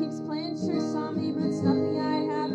keeps playing, sure saw me, but it's nothing the eye I have.